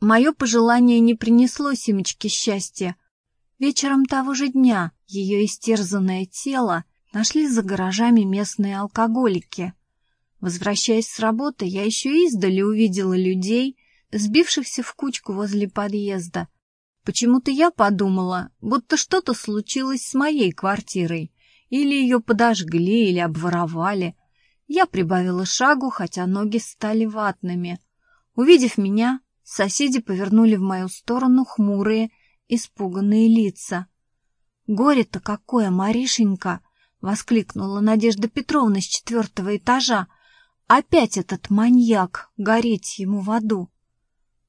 мое пожелание не принесло Симочке счастья. Вечером того же дня ее истерзанное тело нашли за гаражами местные алкоголики. Возвращаясь с работы, я еще издали увидела людей, сбившихся в кучку возле подъезда. Почему-то я подумала, будто что-то случилось с моей квартирой. Или ее подожгли, или обворовали. Я прибавила шагу, хотя ноги стали ватными. Увидев меня, соседи повернули в мою сторону хмурые, испуганные лица. «Горе-то какое, Маришенька!» — воскликнула Надежда Петровна с четвертого этажа. «Опять этот маньяк, гореть ему в аду!»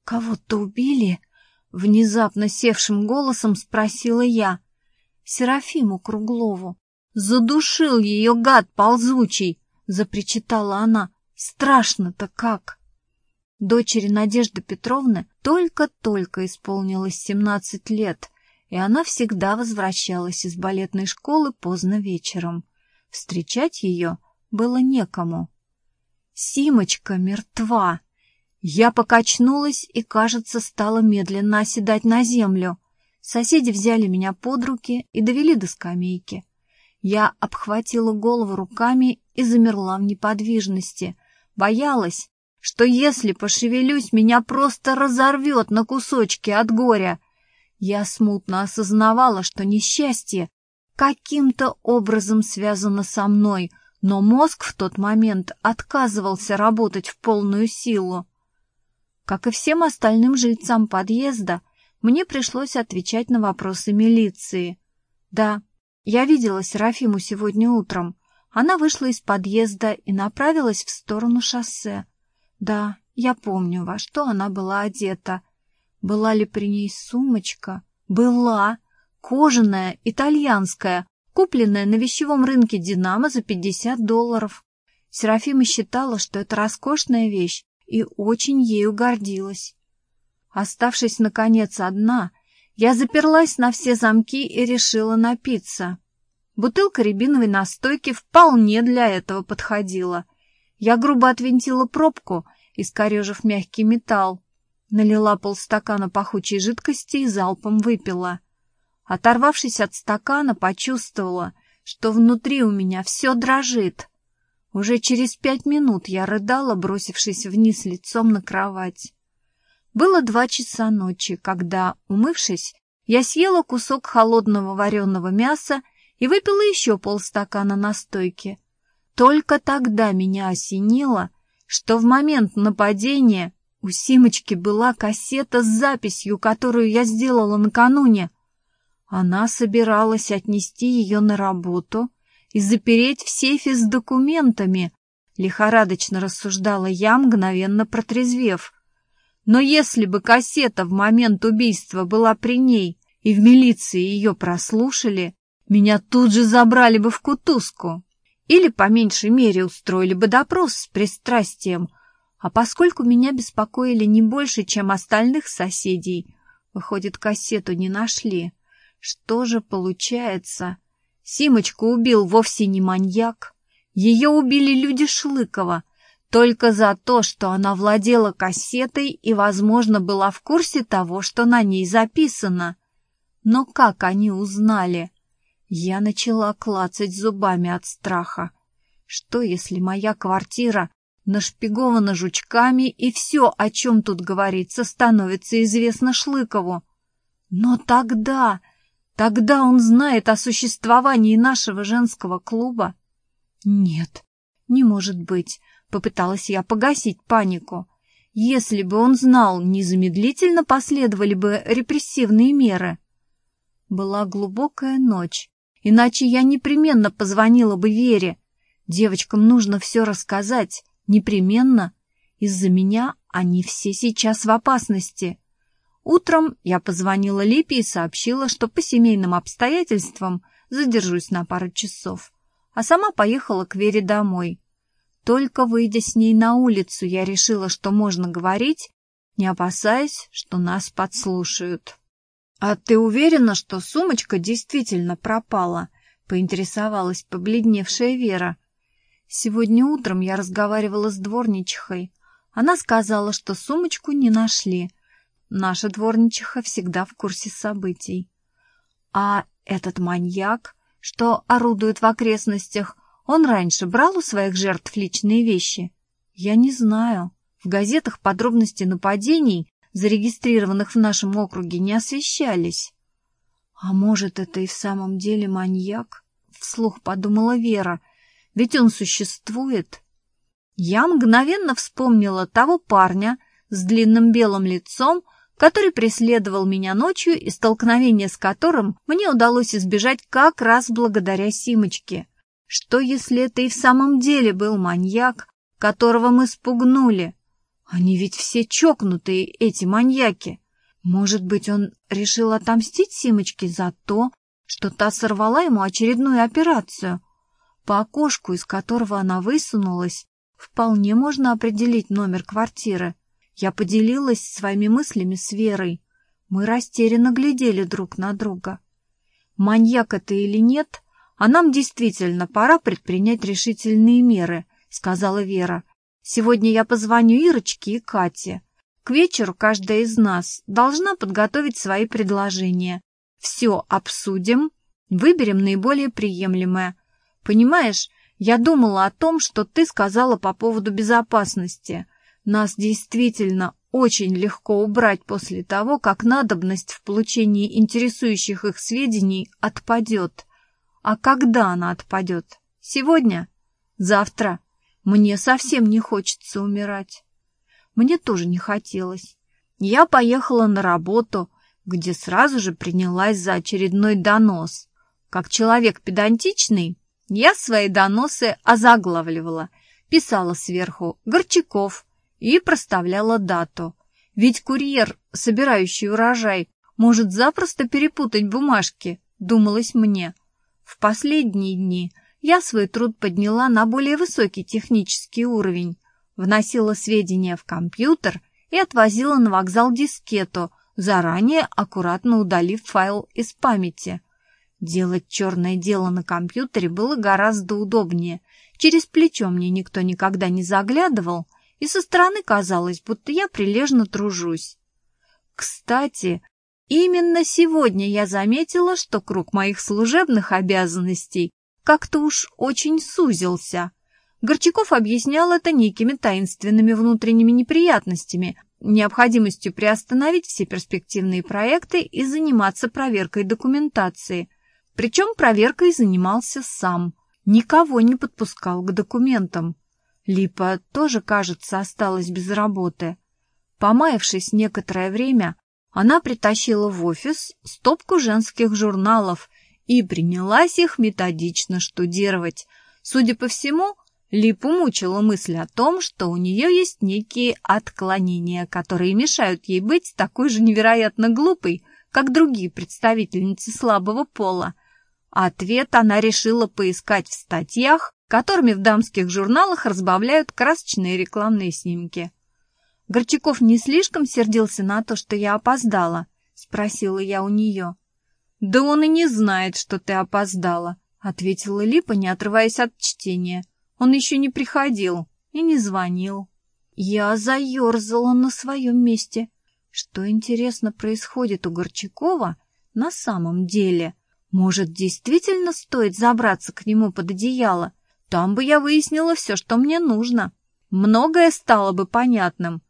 «Кого-то убили?» — внезапно севшим голосом спросила я. «Серафиму Круглову». «Задушил ее гад ползучий!» — запричитала она. «Страшно-то как!» Дочери Надежды Петровны только-только исполнилось семнадцать лет, и она всегда возвращалась из балетной школы поздно вечером. Встречать ее было некому. «Симочка мертва!» Я покачнулась и, кажется, стала медленно оседать на землю. Соседи взяли меня под руки и довели до скамейки. Я обхватила голову руками и замерла в неподвижности. Боялась, что если пошевелюсь, меня просто разорвет на кусочки от горя. Я смутно осознавала, что несчастье каким-то образом связано со мной, но мозг в тот момент отказывался работать в полную силу. Как и всем остальным жильцам подъезда, мне пришлось отвечать на вопросы милиции. Да, я видела Серафиму сегодня утром. Она вышла из подъезда и направилась в сторону шоссе. Да, я помню, во что она была одета. Была ли при ней сумочка? Была. Кожаная, итальянская, купленная на вещевом рынке «Динамо» за 50 долларов. Серафима считала, что это роскошная вещь, и очень ею гордилась. Оставшись, наконец, одна, я заперлась на все замки и решила напиться. Бутылка рябиновой настойки вполне для этого подходила. Я грубо отвинтила пробку, искорежив мягкий металл, налила полстакана пахучей жидкости и залпом выпила. Оторвавшись от стакана, почувствовала, что внутри у меня все дрожит. Уже через пять минут я рыдала, бросившись вниз лицом на кровать. Было два часа ночи, когда, умывшись, я съела кусок холодного вареного мяса и выпила еще полстакана настойки. Только тогда меня осенило, что в момент нападения у Симочки была кассета с записью, которую я сделала накануне. Она собиралась отнести ее на работу и запереть в сейфе с документами, лихорадочно рассуждала я, мгновенно протрезвев. Но если бы кассета в момент убийства была при ней, и в милиции ее прослушали, меня тут же забрали бы в кутузку. Или, по меньшей мере, устроили бы допрос с пристрастием. А поскольку меня беспокоили не больше, чем остальных соседей, выходит, кассету не нашли. Что же получается? Симочку убил вовсе не маньяк. Ее убили люди Шлыкова, только за то, что она владела кассетой и, возможно, была в курсе того, что на ней записано. Но как они узнали? Я начала клацать зубами от страха. Что, если моя квартира нашпигована жучками, и все, о чем тут говорится, становится известно Шлыкову? Но тогда... Тогда он знает о существовании нашего женского клуба? Нет, не может быть, попыталась я погасить панику. Если бы он знал, незамедлительно последовали бы репрессивные меры. Была глубокая ночь, иначе я непременно позвонила бы Вере. Девочкам нужно все рассказать, непременно. Из-за меня они все сейчас в опасности. Утром я позвонила Липе и сообщила, что по семейным обстоятельствам задержусь на пару часов, а сама поехала к Вере домой. Только выйдя с ней на улицу, я решила, что можно говорить, не опасаясь, что нас подслушают. «А ты уверена, что сумочка действительно пропала?» — поинтересовалась побледневшая Вера. «Сегодня утром я разговаривала с дворничихой. Она сказала, что сумочку не нашли» наша дворничиха всегда в курсе событий. А этот маньяк, что орудует в окрестностях, он раньше брал у своих жертв личные вещи? Я не знаю. В газетах подробности нападений, зарегистрированных в нашем округе, не освещались. А может, это и в самом деле маньяк? Вслух подумала Вера. Ведь он существует. Я мгновенно вспомнила того парня с длинным белым лицом, который преследовал меня ночью и столкновение с которым мне удалось избежать как раз благодаря Симочке. Что, если это и в самом деле был маньяк, которого мы спугнули? Они ведь все чокнутые, эти маньяки. Может быть, он решил отомстить Симочке за то, что та сорвала ему очередную операцию? По окошку, из которого она высунулась, вполне можно определить номер квартиры. Я поделилась своими мыслями с Верой. Мы растерянно глядели друг на друга. Маньяк это или нет, а нам действительно пора предпринять решительные меры, сказала Вера. Сегодня я позвоню Ирочке и Кате. К вечеру каждая из нас должна подготовить свои предложения. Все обсудим, выберем наиболее приемлемое. Понимаешь, я думала о том, что ты сказала по поводу безопасности. Нас действительно очень легко убрать после того, как надобность в получении интересующих их сведений отпадет. А когда она отпадет? Сегодня? Завтра? Мне совсем не хочется умирать. Мне тоже не хотелось. Я поехала на работу, где сразу же принялась за очередной донос. Как человек педантичный, я свои доносы озаглавливала, писала сверху «Горчаков», и проставляла дату. Ведь курьер, собирающий урожай, может запросто перепутать бумажки, думалось мне. В последние дни я свой труд подняла на более высокий технический уровень, вносила сведения в компьютер и отвозила на вокзал дискету, заранее аккуратно удалив файл из памяти. Делать черное дело на компьютере было гораздо удобнее. Через плечо мне никто никогда не заглядывал — и со стороны казалось, будто я прилежно тружусь. Кстати, именно сегодня я заметила, что круг моих служебных обязанностей как-то уж очень сузился. Горчаков объяснял это некими таинственными внутренними неприятностями, необходимостью приостановить все перспективные проекты и заниматься проверкой документации. Причем проверкой занимался сам, никого не подпускал к документам. Липа тоже, кажется, осталась без работы. Помаявшись некоторое время, она притащила в офис стопку женских журналов и принялась их методично штудировать. Судя по всему, Липу мучила мысль о том, что у нее есть некие отклонения, которые мешают ей быть такой же невероятно глупой, как другие представительницы слабого пола. Ответ она решила поискать в статьях, которыми в дамских журналах разбавляют красочные рекламные снимки. Горчаков не слишком сердился на то, что я опоздала, спросила я у нее. Да он и не знает, что ты опоздала, ответила Липа, не отрываясь от чтения. Он еще не приходил и не звонил. Я заерзала на своем месте. Что, интересно, происходит у Горчакова на самом деле? Может, действительно стоит забраться к нему под одеяло там бы я выяснила все, что мне нужно. Многое стало бы понятным.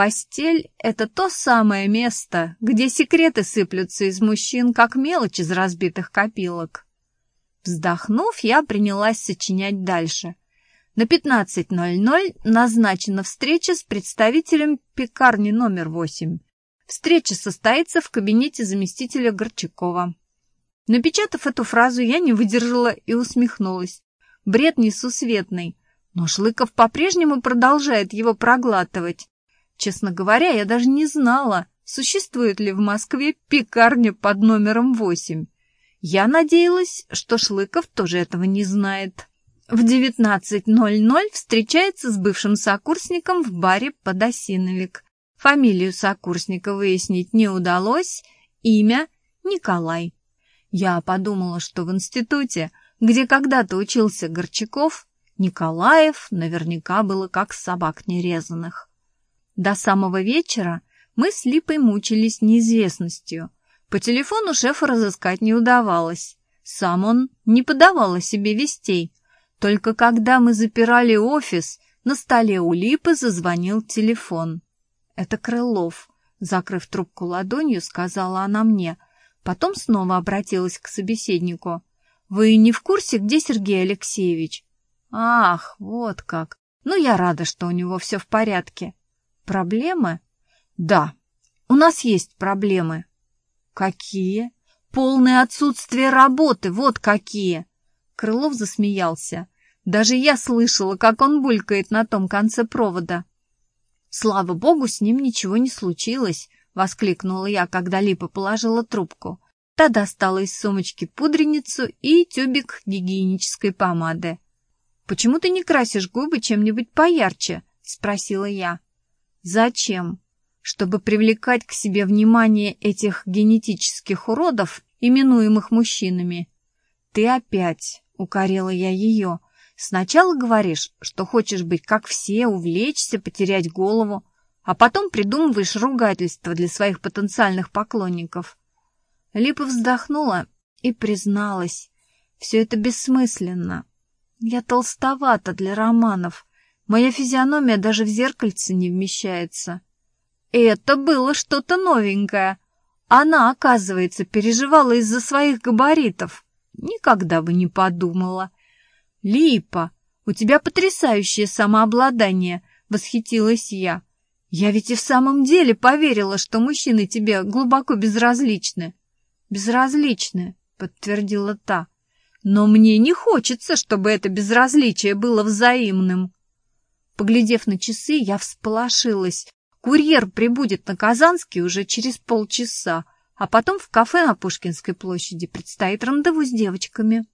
Постель — это то самое место, где секреты сыплются из мужчин, как мелочь из разбитых копилок. Вздохнув, я принялась сочинять дальше. На 15.00 назначена встреча с представителем пекарни номер 8. Встреча состоится в кабинете заместителя Горчакова. Напечатав эту фразу, я не выдержала и усмехнулась бред несусветный. Но Шлыков по-прежнему продолжает его проглатывать. Честно говоря, я даже не знала, существует ли в Москве пекарня под номером восемь. Я надеялась, что Шлыков тоже этого не знает. В 19.00 встречается с бывшим сокурсником в баре «Подосиновик». Фамилию сокурсника выяснить не удалось, имя — Николай. Я подумала, что в институте где когда-то учился Горчаков, Николаев наверняка было как собак нерезанных. До самого вечера Мы с Липой мучились неизвестностью. По телефону шефа разыскать не удавалось. Сам он не подавал о себе вестей. Только когда мы запирали офис, на столе у Липы зазвонил телефон. «Это Крылов», — закрыв трубку ладонью, сказала она мне. Потом снова обратилась к собеседнику. «Вы не в курсе, где Сергей Алексеевич?» «Ах, вот как! Ну, я рада, что у него все в порядке. Проблемы?» «Да, у нас есть проблемы». «Какие?» «Полное отсутствие работы, вот какие!» Крылов засмеялся. Даже я слышала, как он булькает на том конце провода. «Слава богу, с ним ничего не случилось!» — воскликнула я, когда Липа положила трубку. Та достала из сумочки пудреницу и тюбик гигиенической помады. «Почему ты не красишь губы чем-нибудь поярче?» — спросила я. «Зачем?» «Чтобы привлекать к себе внимание этих генетических уродов, именуемых мужчинами». «Ты опять!» — укорила я ее. Сначала говоришь, что хочешь быть как все, увлечься, потерять голову, а потом придумываешь ругательства для своих потенциальных поклонников. Липа вздохнула и призналась. Все это бессмысленно. Я толстовата для романов. Моя физиономия даже в зеркальце не вмещается. Это было что-то новенькое. Она, оказывается, переживала из-за своих габаритов. Никогда бы не подумала. «Липа, у тебя потрясающее самообладание!» — восхитилась я. «Я ведь и в самом деле поверила, что мужчины тебе глубоко безразличны». «Безразличны», — подтвердила та. «Но мне не хочется, чтобы это безразличие было взаимным». Поглядев на часы, я всполошилась. Курьер прибудет на Казанский уже через полчаса, а потом в кафе на Пушкинской площади предстоит рандеву с девочками.